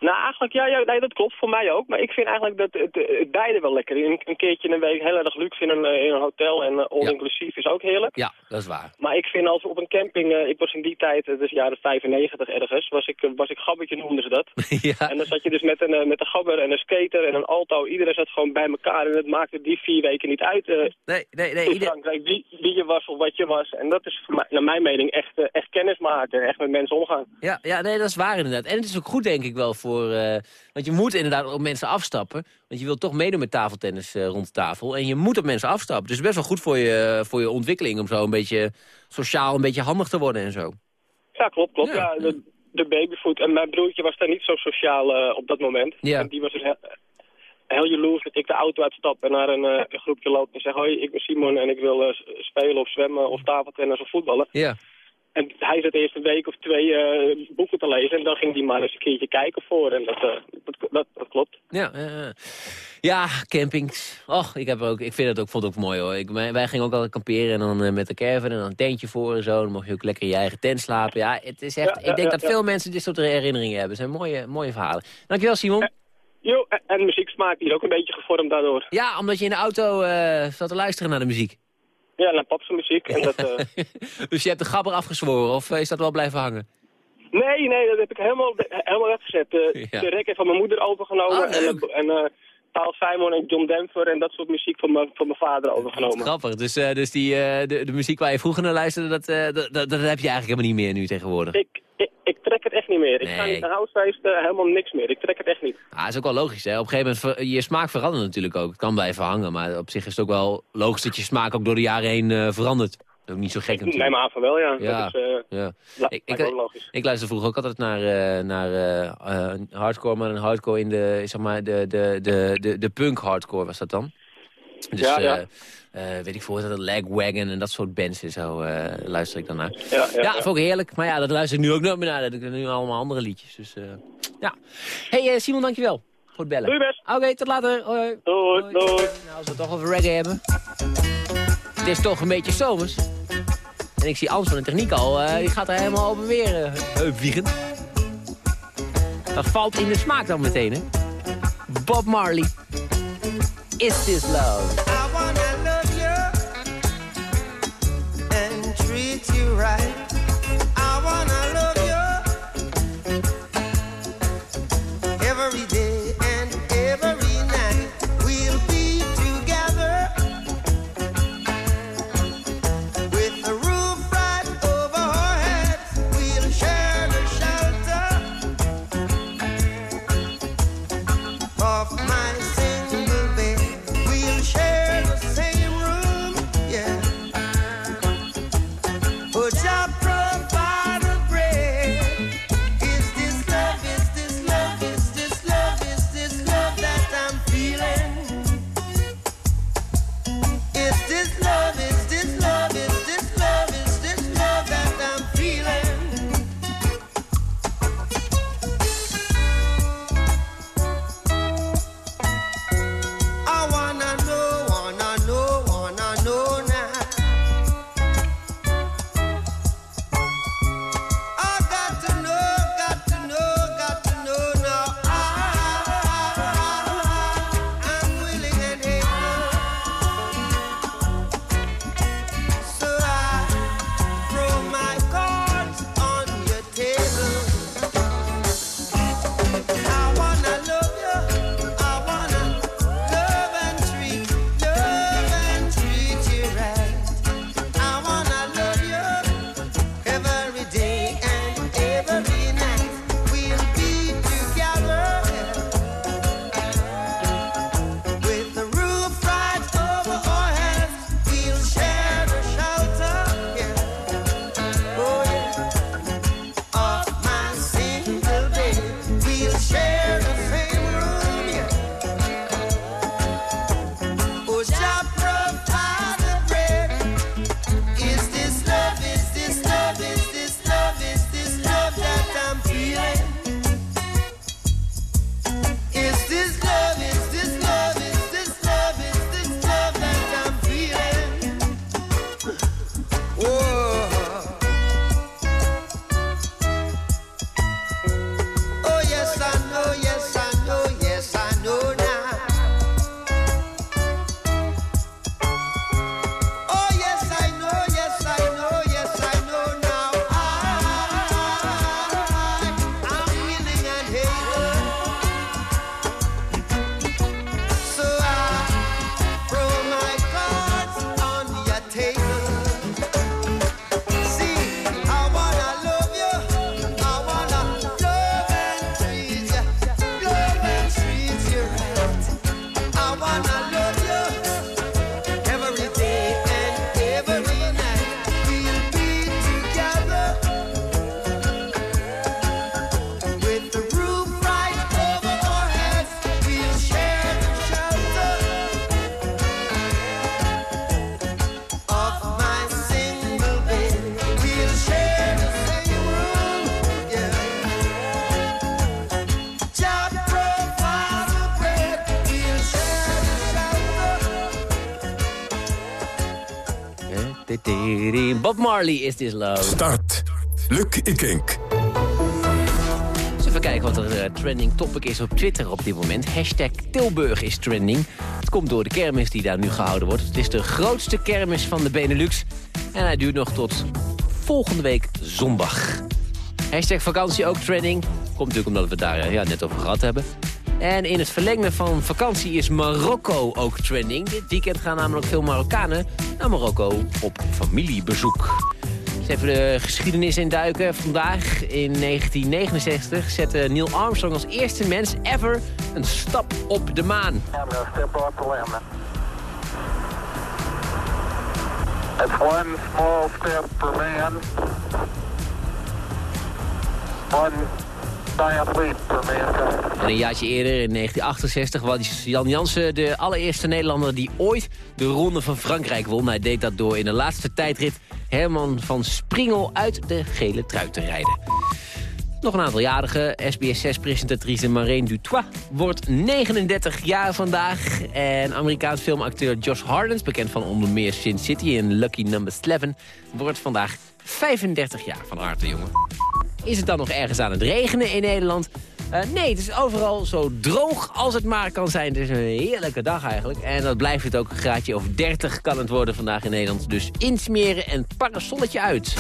Nou, eigenlijk, ja, ja nee, dat klopt voor mij ook. Maar ik vind eigenlijk dat het, het beide wel lekker. Een, een keertje in een week heel erg luxe in een, eh, in een hotel en eh, all-inclusief is ook heerlijk. Ja, dat is waar. Maar ik vind als we op een camping, eh, ik was in die tijd, is jaren 95 ergens, was ik, eh, was ik gabbertje noemden ze dat. (laughs) ja. En dan zat je dus met een, eh, met een gabber en een skater en een alto, iedereen zat gewoon bij elkaar en het maakte die vier weken niet uit. eh, nee, nee, nee. In Frankrijk, wie, wie je was of wat je was. En dat is voor mij, naar mijn mening echt, eh, echt kennis maken, echt met mensen omgaan. Ja, ja, nee, dat is waar inderdaad. En het is ook goed, denk ik wel, voor... eh, want je moet inderdaad op mensen afstappen. Want je wilt toch meedoen met tafeltennis eh, rond de tafel. En je moet op mensen afstappen. Dus best wel goed voor je, voor je ontwikkeling... om zo een beetje sociaal een beetje handig te worden en zo. Ja, klopt, klopt. Ja. de, de babyfoot. En mijn broertje was daar niet zo sociaal eh, op dat moment. Ja. En die was dus heel, heel jaloers dat ik de auto uitstap en naar een, een groepje loop en zeg... Hoi, ik ben Simon en ik wil spelen of zwemmen of tafeltennis of voetballen. Ja. En hij zat eerst een week of twee eh, boeken te lezen en dan ging hij maar eens een keertje kijken voor. En dat, eh, dat, dat, dat klopt. Ja, ja, campings. Och, ik, heb ook, ik vind het ook, vond het ook mooi hoor. Ik, wij gingen ook altijd kamperen en dan eh, met de caravan en dan een tentje voor en zo. Dan mocht je ook lekker in je eigen tent slapen. Ja, het is echt, Ja, ja, ik denk ja, dat veel mensen dit soort herinneringen hebben. Het zijn mooie, mooie verhalen. Dankjewel Simon. Jo, en, muzieksmaak is ook een beetje gevormd daardoor. Ja, omdat je in de auto zat te luisteren naar de muziek. Ja, naar papse muziek. En dat, (laughs) eh, Dus je hebt de gabber afgezworen of is dat wel blijven hangen? nee, nee, dat heb ik helemaal, helemaal weggezet. (laughs) Ja. De rek heeft van mijn moeder overgenomen. Oh, leuk. en en eh, Paul Simon en John Denver en dat soort muziek van mijn, van mijn vader overgenomen. Grappig. Dus, eh, dus die, eh, de, de muziek waar je vroeger naar luisterde, dat, eh, dat, dat, dat heb je eigenlijk helemaal niet meer nu tegenwoordig. Ik, ik, ik trek het echt niet meer. Ik ga niet naar housefeesten, helemaal niks meer. Ik trek het echt niet. Ah, is ook wel logisch. Hè? Op een gegeven moment, je smaak verandert natuurlijk ook. Het kan blijven hangen, maar op zich is het ook wel logisch dat je smaak ook door de jaren heen verandert. Ook niet zo gek natuurlijk. Maar aan van wel, ja. Ja, Dat is, eh, ja. la- Ik, ik, logisch. ik luister vroeger ook altijd naar, eh, naar eh, hardcore, maar een hardcore in de, zeg maar, de, de, de, de, de punk hardcore was dat dan. Dus, Ja, ja. weet ik veel, dat Lagwagon en dat soort bands en zo luister ik dan naar. Ja, ja, ja, ook heerlijk. Maar ja, dat luister ik nu ook nooit meer naar. Dat ik nu allemaal andere liedjes. Dus, ja. hey, Simon, dankjewel voor het bellen. Doei best. Oké, tot later. Hoi. Doei, doei. Nou, als we het toch over reggae hebben. Het is toch een beetje zomers. En ik zie Ans van de techniek al, eh, die gaat er helemaal over weer eh, heupwiegen. Dat valt in de smaak dan meteen, hè? Bob Marley. Is This Love? I wanna love you and treat you right. Is this love. Start. Luc Ikink. Even kijken wat er eh, trending topic is op Twitter op dit moment. Hashtag Tilburg is trending. Het komt door de kermis die daar nu gehouden wordt. Het is de grootste kermis van de Benelux. En hij duurt nog tot volgende week zondag. Hashtag vakantie ook trending. Komt natuurlijk omdat we het daar eh, ja, net over gehad hebben. En in het verlengde van vakantie is Marokko ook trending. Dit weekend gaan namelijk veel Marokkanen naar Marokko op familiebezoek. Even de geschiedenis induiken. Vandaag in 1969 zette Neil Armstrong als eerste mens ever een stap op de maan. It's one small step for man, En een jaartje eerder, in 1968, was Jan Jansen de allereerste Nederlander die ooit de Ronde van Frankrijk won. Hij deed dat door in de laatste tijdrit Herman van Springel uit de gele trui te rijden. Nog een aantal jarigen. SBS6-presentatrice Marine Dutois wordt 39 jaar vandaag. En Amerikaans filmacteur Josh Hardens, bekend van onder meer Sin City en Lucky Number 11... wordt vandaag 35 jaar van harte, jongen. Is het dan nog ergens aan het regenen in Nederland? Eh, nee, het is overal zo droog als het maar kan zijn. Het is een heerlijke dag eigenlijk. En dat blijft het ook. Een graadje of 30 kan het worden vandaag in Nederland. Dus insmeren en parasolletje uit.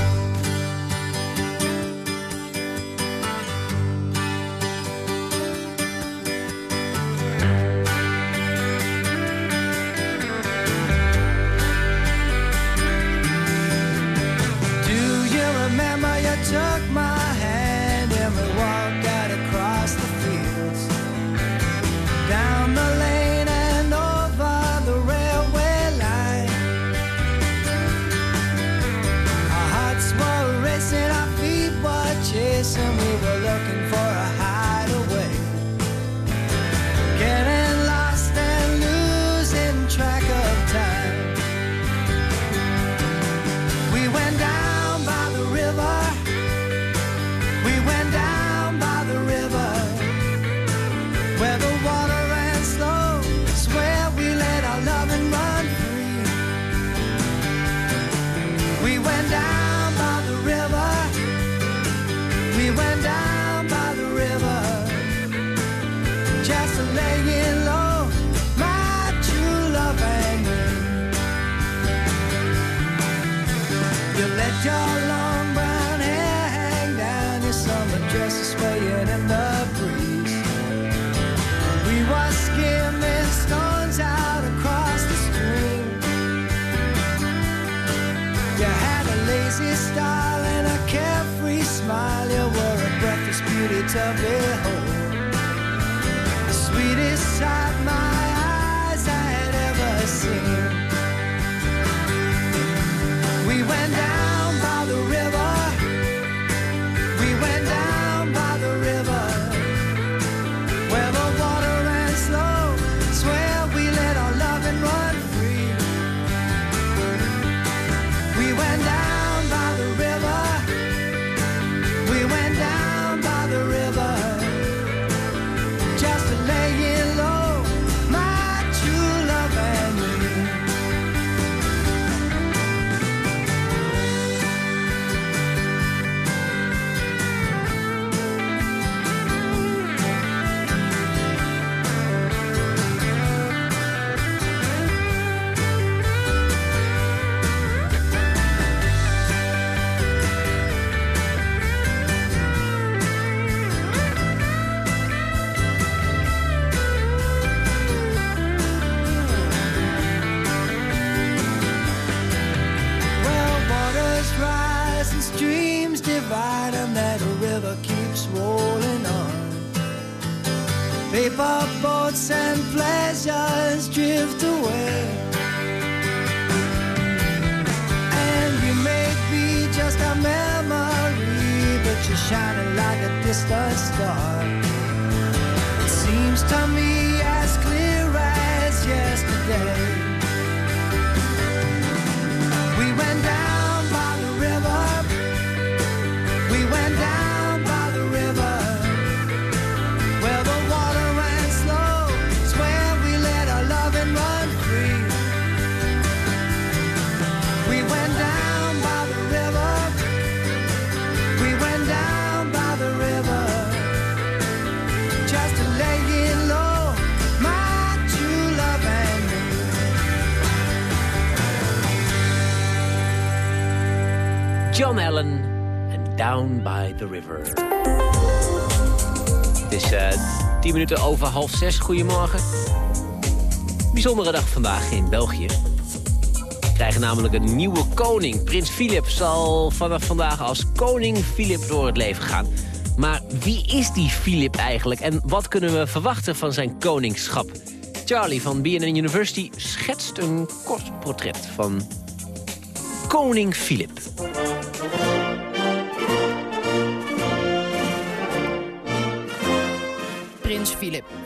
John Allen en Down by the River. Het is eh 10 minuten over half zes. Goedemorgen. Bijzondere dag vandaag in België. We krijgen namelijk een nieuwe koning. Prins Philip zal vanaf vandaag als koning Philip door het leven gaan. Maar wie is die Philip eigenlijk en wat kunnen we verwachten van zijn koningschap? Charlie van BNN University schetst een kort portret van koning Philip.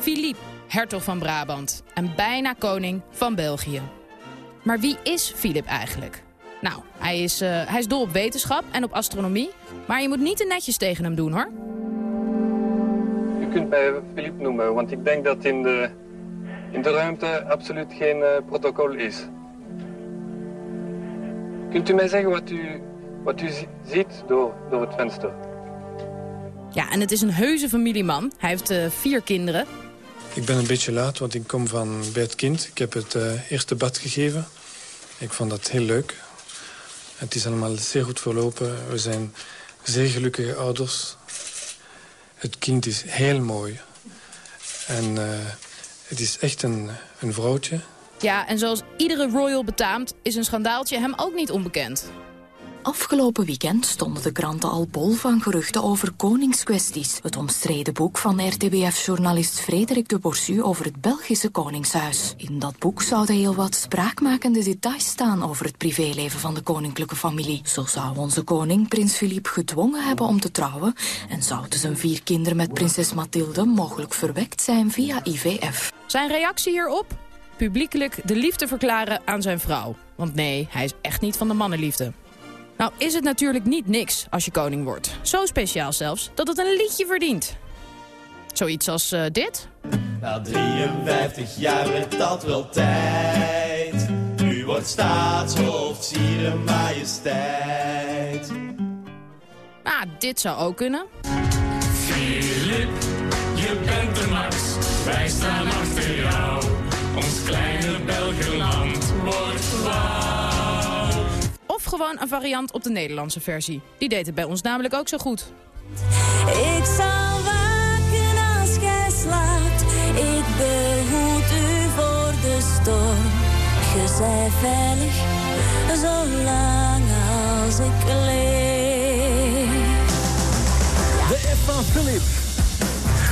Philippe, hertog van Brabant. En bijna koning van België. Maar wie is Philip eigenlijk? Nou, hij is, eh, hij is dol op wetenschap en op astronomie. Maar je moet niet te netjes tegen hem doen, hoor. U kunt mij Philippe noemen, want ik denk dat in de, in de ruimte absoluut geen eh, protocol is. Kunt u mij zeggen wat u, wat u zi- ziet door, door het venster? Ja, en het is een heuse familieman. Hij heeft eh, vier kinderen. Ik ben een beetje laat, want ik kom van bij het kind. Ik heb het eh, eerste bad gegeven. Ik vond dat heel leuk. Het is allemaal zeer goed verlopen. We zijn zeer gelukkige ouders. Het kind is heel mooi. En eh, het is echt een, een vrouwtje. Ja, en zoals iedere royal betaamt, is een schandaaltje hem ook niet onbekend. Afgelopen weekend stonden de kranten al bol van geruchten over koningskwesties. Het omstreden boek van RTBF-journalist Frederik de Borsu over het Belgische koningshuis. In dat boek zouden heel wat spraakmakende details staan over het privéleven van de koninklijke familie. Zo zou onze koning prins Philippe gedwongen hebben om te trouwen en zouden zijn vier kinderen met prinses Mathilde mogelijk verwekt zijn via IVF. Zijn reactie hierop? Publiekelijk de liefde verklaren aan zijn vrouw. Want nee, hij is echt niet van de mannenliefde. Nou is het natuurlijk niet niks als je koning wordt. Zo speciaal zelfs, dat het een liedje verdient. Zoiets als eh, dit. Na 53 jaar werd dat wel tijd. U wordt staatshoofd, Sire Majesteit. Ah, dit zou ook kunnen. Filip, je bent de max. Wij staan achter jou. Ons kleine Belgenland. Of gewoon een variant op de Nederlandse versie. Die deed het bij ons namelijk ook zo goed. Ik zal waken als gij slaapt. Ik behoed u voor de storm. Je zij veilig, zolang als ik leef. De F van Philip.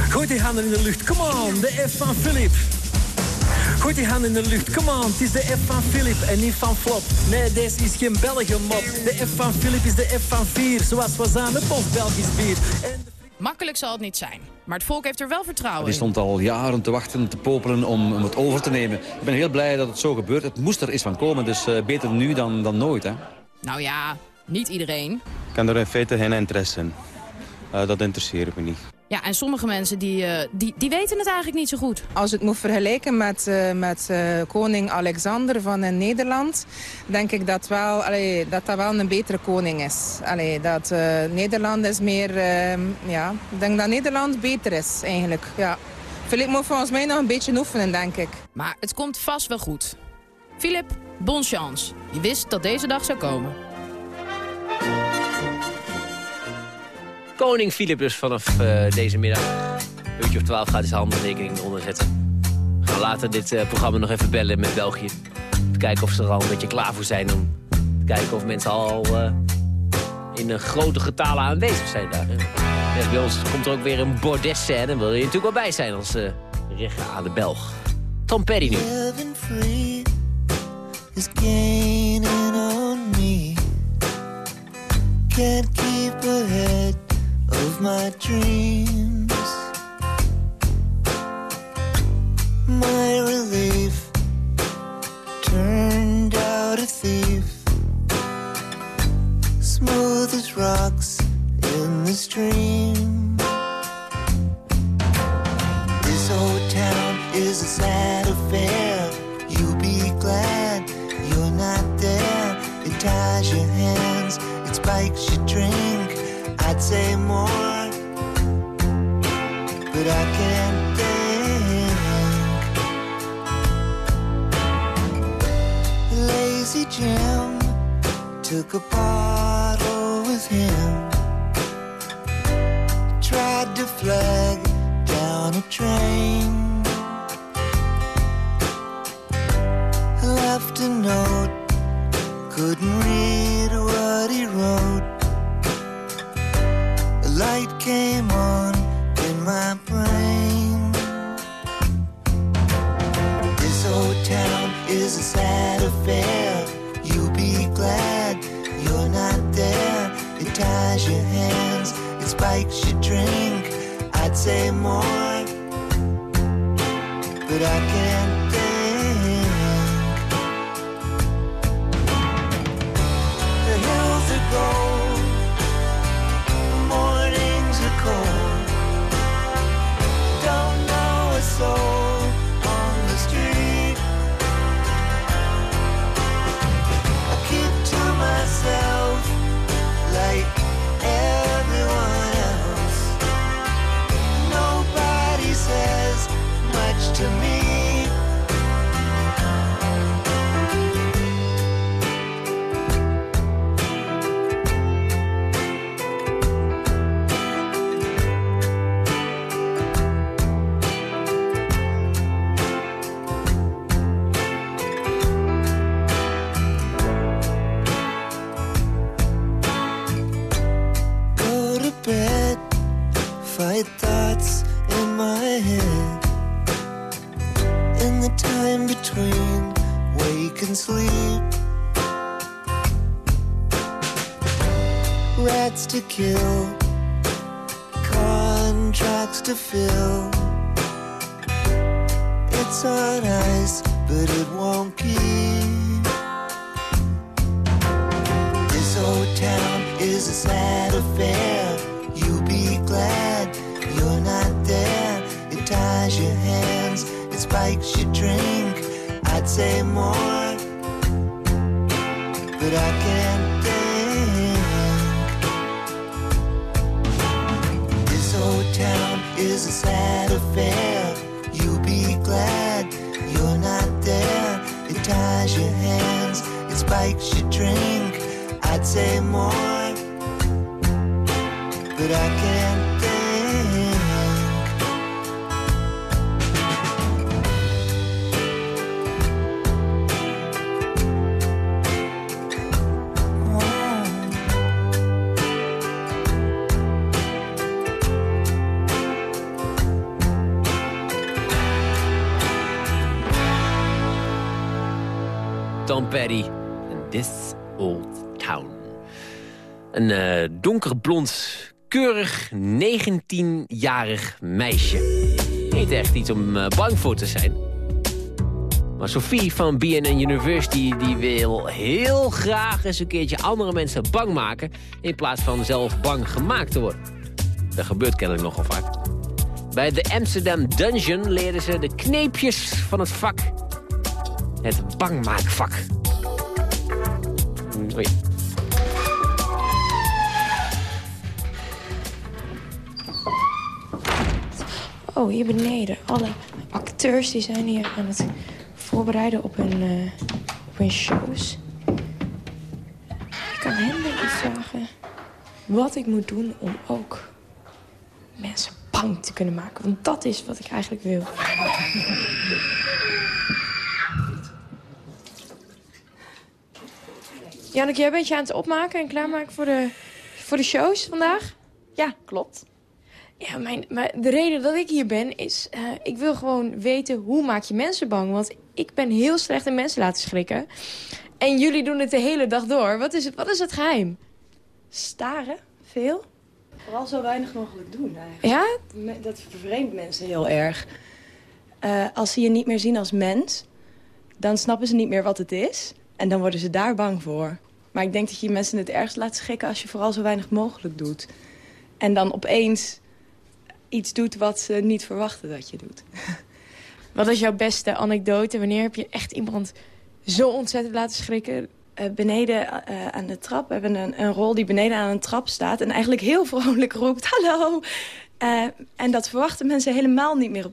Gooi die handen in de lucht, come on. De F van Philip. Gooi die handen in de lucht, come on. Het is de F van Philip en niet van Flop. Nee, deze is geen Belgenmop. De F van Philip is de F van 4. Zoals we zijn met ons Belgisch bier. En Makkelijk zal het niet zijn. Maar het volk heeft er wel vertrouwen Die in. stond al jaren te wachten, te popelen om, om het over te nemen. Ik ben heel blij dat het zo gebeurt. Het moest er eens van komen, dus eh, beter nu dan, dan nooit. Hè. Nou ja, niet iedereen. Ik kan er in feite geen interesse in. Eh, dat interesseert me niet. Ja, en sommige mensen die, eh, die, die weten het eigenlijk niet zo goed. Als je het moet vergelijken met, eh, met eh, koning Alexander van Nederland... denk ik dat, wel, allee, dat dat wel een betere koning is. Allee, dat Nederland is meer... eh, ja, ik denk dat Nederland beter is, eigenlijk. Ja. Philip moet volgens mij nog een beetje oefenen, denk ik. Maar het komt vast wel goed. Philip, bon chance. Je wist dat deze dag zou komen. Koning Philip dus vanaf eh, deze middag. Een uurtje of twaalf gaat hij zijn handrekening eronder zetten. We gaan later dit eh, programma nog even bellen met België. Even kijken of ze er al een beetje klaar voor zijn. Om te kijken of mensen al eh, in een grote getalen aanwezig zijn daar. Net bij ons komt er ook weer een bordesscène. Daar wil je natuurlijk wel bij zijn als uh, rechter aan de Belg. Tom Petty nu. On me. Can't keep my dreams. My relief turned out a thief. Smooth as rocks in the stream. Jim took a bottle with him. Tried to flag down a train. Left a note, couldn't read what he wrote. A light came on your hands, it spikes your drink. I'd say more, but I can't your hands, it spikes your drink. I'd say more, but I can't think. Donkerblond, keurig 19-jarig meisje. Niet echt iets om eh, bang voor te zijn. Maar Sophie van BNN University die wil heel graag eens een keertje andere mensen bang maken... in plaats van zelf bang gemaakt te worden. Dat gebeurt kennelijk nogal vaak. Bij de Amsterdam Dungeon leerden ze de kneepjes van het vak. Het bangmaakvak. Oei. Oh, hier beneden. Alle acteurs die zijn hier aan het voorbereiden op hun, eh, shows. Ik kan hen ik vragen wat ik moet doen om ook mensen bang te kunnen maken. Want dat is wat ik eigenlijk wil. Janneke, jij bent je aan het opmaken en klaarmaken voor de, voor de shows vandaag? Ja, klopt. Ja, mijn, maar de reden dat ik hier ben is... eh, ik wil gewoon weten hoe maak je mensen bang. Want ik ben heel slecht in mensen laten schrikken. En jullie doen het de hele dag door. Wat is het, wat is het geheim? Staren? Veel? Vooral zo weinig mogelijk doen eigenlijk. Ja? Dat vervreemdt mensen heel erg. Eh, als ze je niet meer zien als mens, dan snappen ze niet meer wat het is. En dan worden ze daar bang voor. Maar ik denk dat je mensen het ergst laat schrikken als je vooral zo weinig mogelijk doet. En dan opeens iets doet wat ze niet verwachten dat je doet. (laughs) Wat is jouw beste anekdote? Wanneer heb je echt iemand zo ontzettend laten schrikken? Eh, beneden eh, aan de trap. We hebben een, een rol die beneden aan een trap staat... en eigenlijk heel vrolijk (laughs) roept, hallo. Eh, en dat verwachten mensen helemaal niet meer.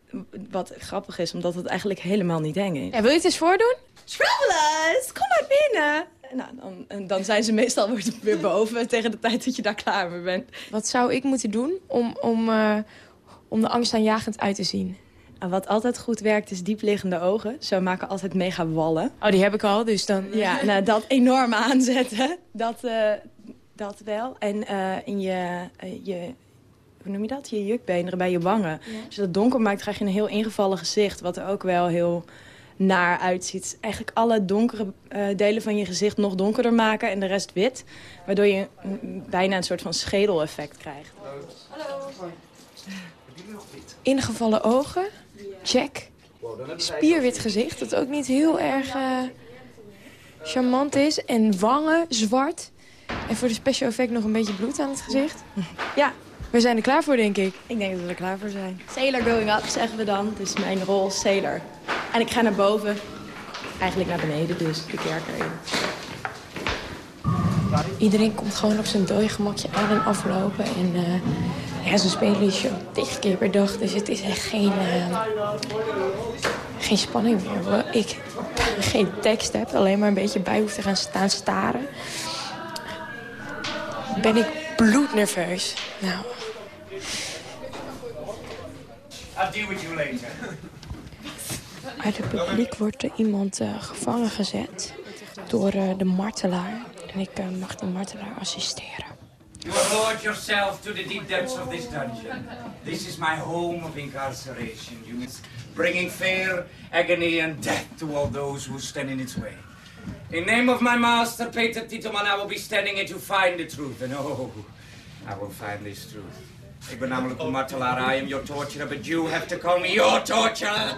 Wat grappig is, omdat het eigenlijk helemaal niet eng is. Ja, wil je het eens voordoen? Travelers, kom maar binnen. nou, dan, en dan zijn ze meestal weer- boven tegen de tijd dat je daar klaar mee bent. Wat zou ik moeten doen om, om, om de angstaanjagend uit te zien? Nou, wat altijd goed werkt is diepliggende ogen. Ze maken altijd mega wallen. Oh, die heb ik al, dus dan... Ja, nou, dat enorm aanzetten, dat, eh, dat wel. En eh, in je, eh, je, hoe noem je dat? Je jukbeenderen bij je wangen. Als je dat donker maakt, krijg je een heel ingevallen gezicht. Wat er ook wel heel naar uitziet. Eigenlijk alle donkere eh, delen van je gezicht nog donkerder maken en de rest wit. Waardoor je bijna een soort van schedeleffect krijgt. Ingevallen ogen, check. Spierwit gezicht, dat ook niet heel erg eh, charmant is. En wangen, zwart. En voor de special effect nog een beetje bloed aan het gezicht. (laughs) Ja, we zijn er klaar voor, denk ik. Ik denk dat we er klaar voor zijn. Sailor going up, zeggen we dan. Dus mijn rol sailor. En ik ga naar boven. Eigenlijk naar beneden, dus de kerk erin. Iedereen komt gewoon op zijn dode gemakje aan en aflopen. En eh, ja, ze spelen die show tig keer per dag. Dus het is echt geen, eh, geen spanning meer. Ik (laughs) geen tekst heb, alleen maar een beetje bij hoef te gaan staan staren. Ben ik bloednerveus. Nou, I'll deal with you later. uit het publiek wordt er iemand eh, gevangen gezet door eh, de martelaar. En ik mag die martelaar assisteren. You have lowered yourself to the deep depths of this dungeon. This is my home of incarceration. You bringing fear, agony, and death to all those who stand in its way. In name of my master, Peter Titelman, I will be standing here to find the truth. And oh, I will find this truth. Ik ben namelijk. I am your torturer, but you have to call me your torturer.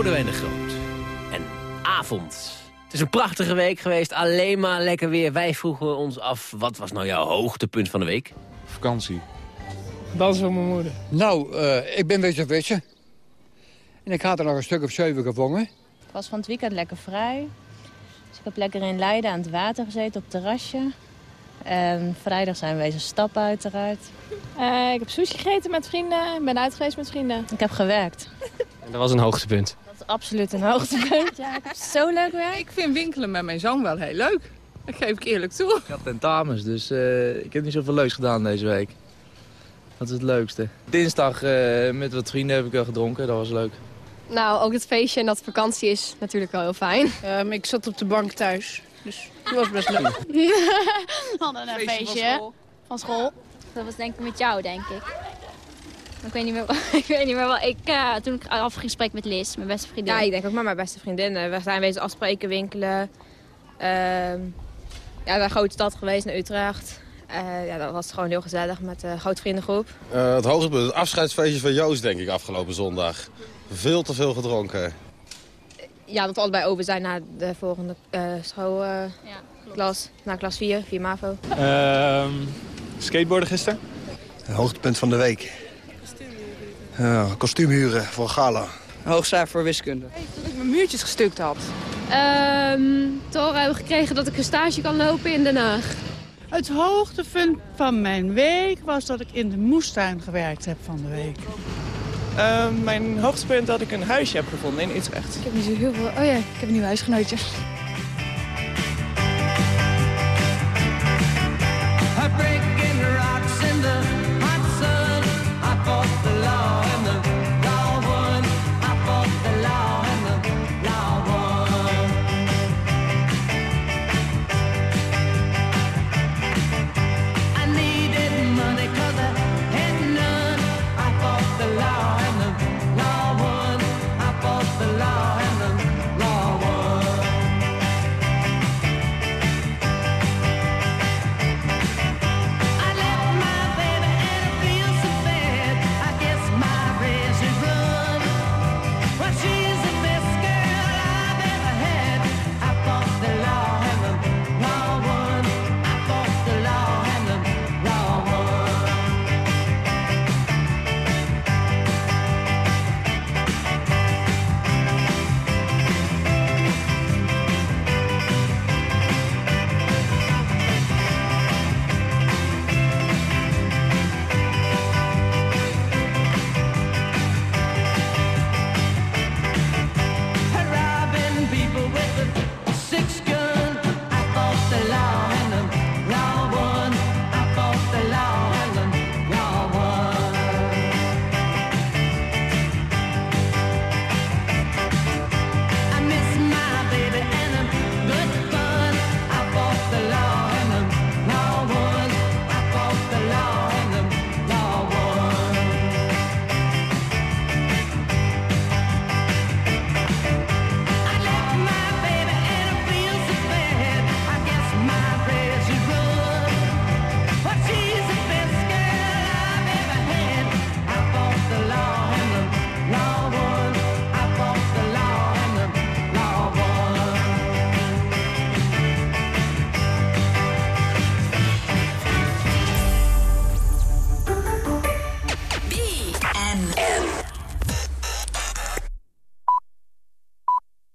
Boudewijn de Groot. En avond. Het is een prachtige week geweest, alleen maar lekker weer. Wij vroegen ons af, wat was nou jouw hoogtepunt van de week? Vakantie. Dansen van mijn moeder. Nou, eh, ik ben beetje vissen. En ik had er nog een stuk of zeven gevangen. Ik was van het weekend lekker vrij. Dus ik heb lekker in Leiden aan het water gezeten op het terrasje. En vrijdag zijn we wezen stappen uiteraard. Eh, ik heb sushi gegeten met vrienden. Ik ben uit geweest met vrienden. Ik heb gewerkt. (laughs) En dat was een hoogtepunt. Absoluut een hoogtepunt. Ja, ik heb zo leuk werk. Ik vind winkelen met mijn zoon wel heel leuk. Dat geef ik eerlijk toe. Ik had tentamens, dus eh, ik heb niet zoveel leuks gedaan deze week. Dat is het leukste. Dinsdag eh, met wat vrienden heb ik wel gedronken, dat was leuk. Nou, ook het feestje en dat vakantie is natuurlijk wel heel fijn. Ehm, ik zat op de bank thuis. Dus dat was best leuk. (laughs) We hadden een Feestje feestje, van school. van school. Dat was denk ik met jou, denk ik. Ik weet niet meer, (laughs) ik weet niet meer wat. Ik, eh, toen ik afgesprek met Liz, mijn beste vriendin. Ja, ik denk ook maar mijn beste vriendinnen. We zijn wezen afspreken, winkelen. Ehm, ja, naar een grote stad geweest, naar Utrecht. Eh, ja, dat was gewoon heel gezellig met een grote vriendengroep. Eh, het hoogtepunt, het afscheidsfeestje van Joost, denk ik, afgelopen zondag. Veel te veel gedronken. Ja, dat we allebei over zijn naar de volgende eh schoolklas. naar klas 4, 4 MAVO. Ehm skateboarden gisteren? Hoogtepunt van de week. Kostuumhuren huren voor gala. Hoogzaak voor wiskunde. Weet dat ik mijn muurtjes gestukt had. Um, te horen gekregen dat ik een stage kan lopen in Den Haag. Het hoogtepunt van mijn week was dat ik in de moestuin gewerkt heb van de week. Uh, mijn hoogtepunt dat ik een huisje heb gevonden in Utrecht. Ik heb niet zo heel veel... Oh ja, ik heb een nieuw huisgenootje. above the law and the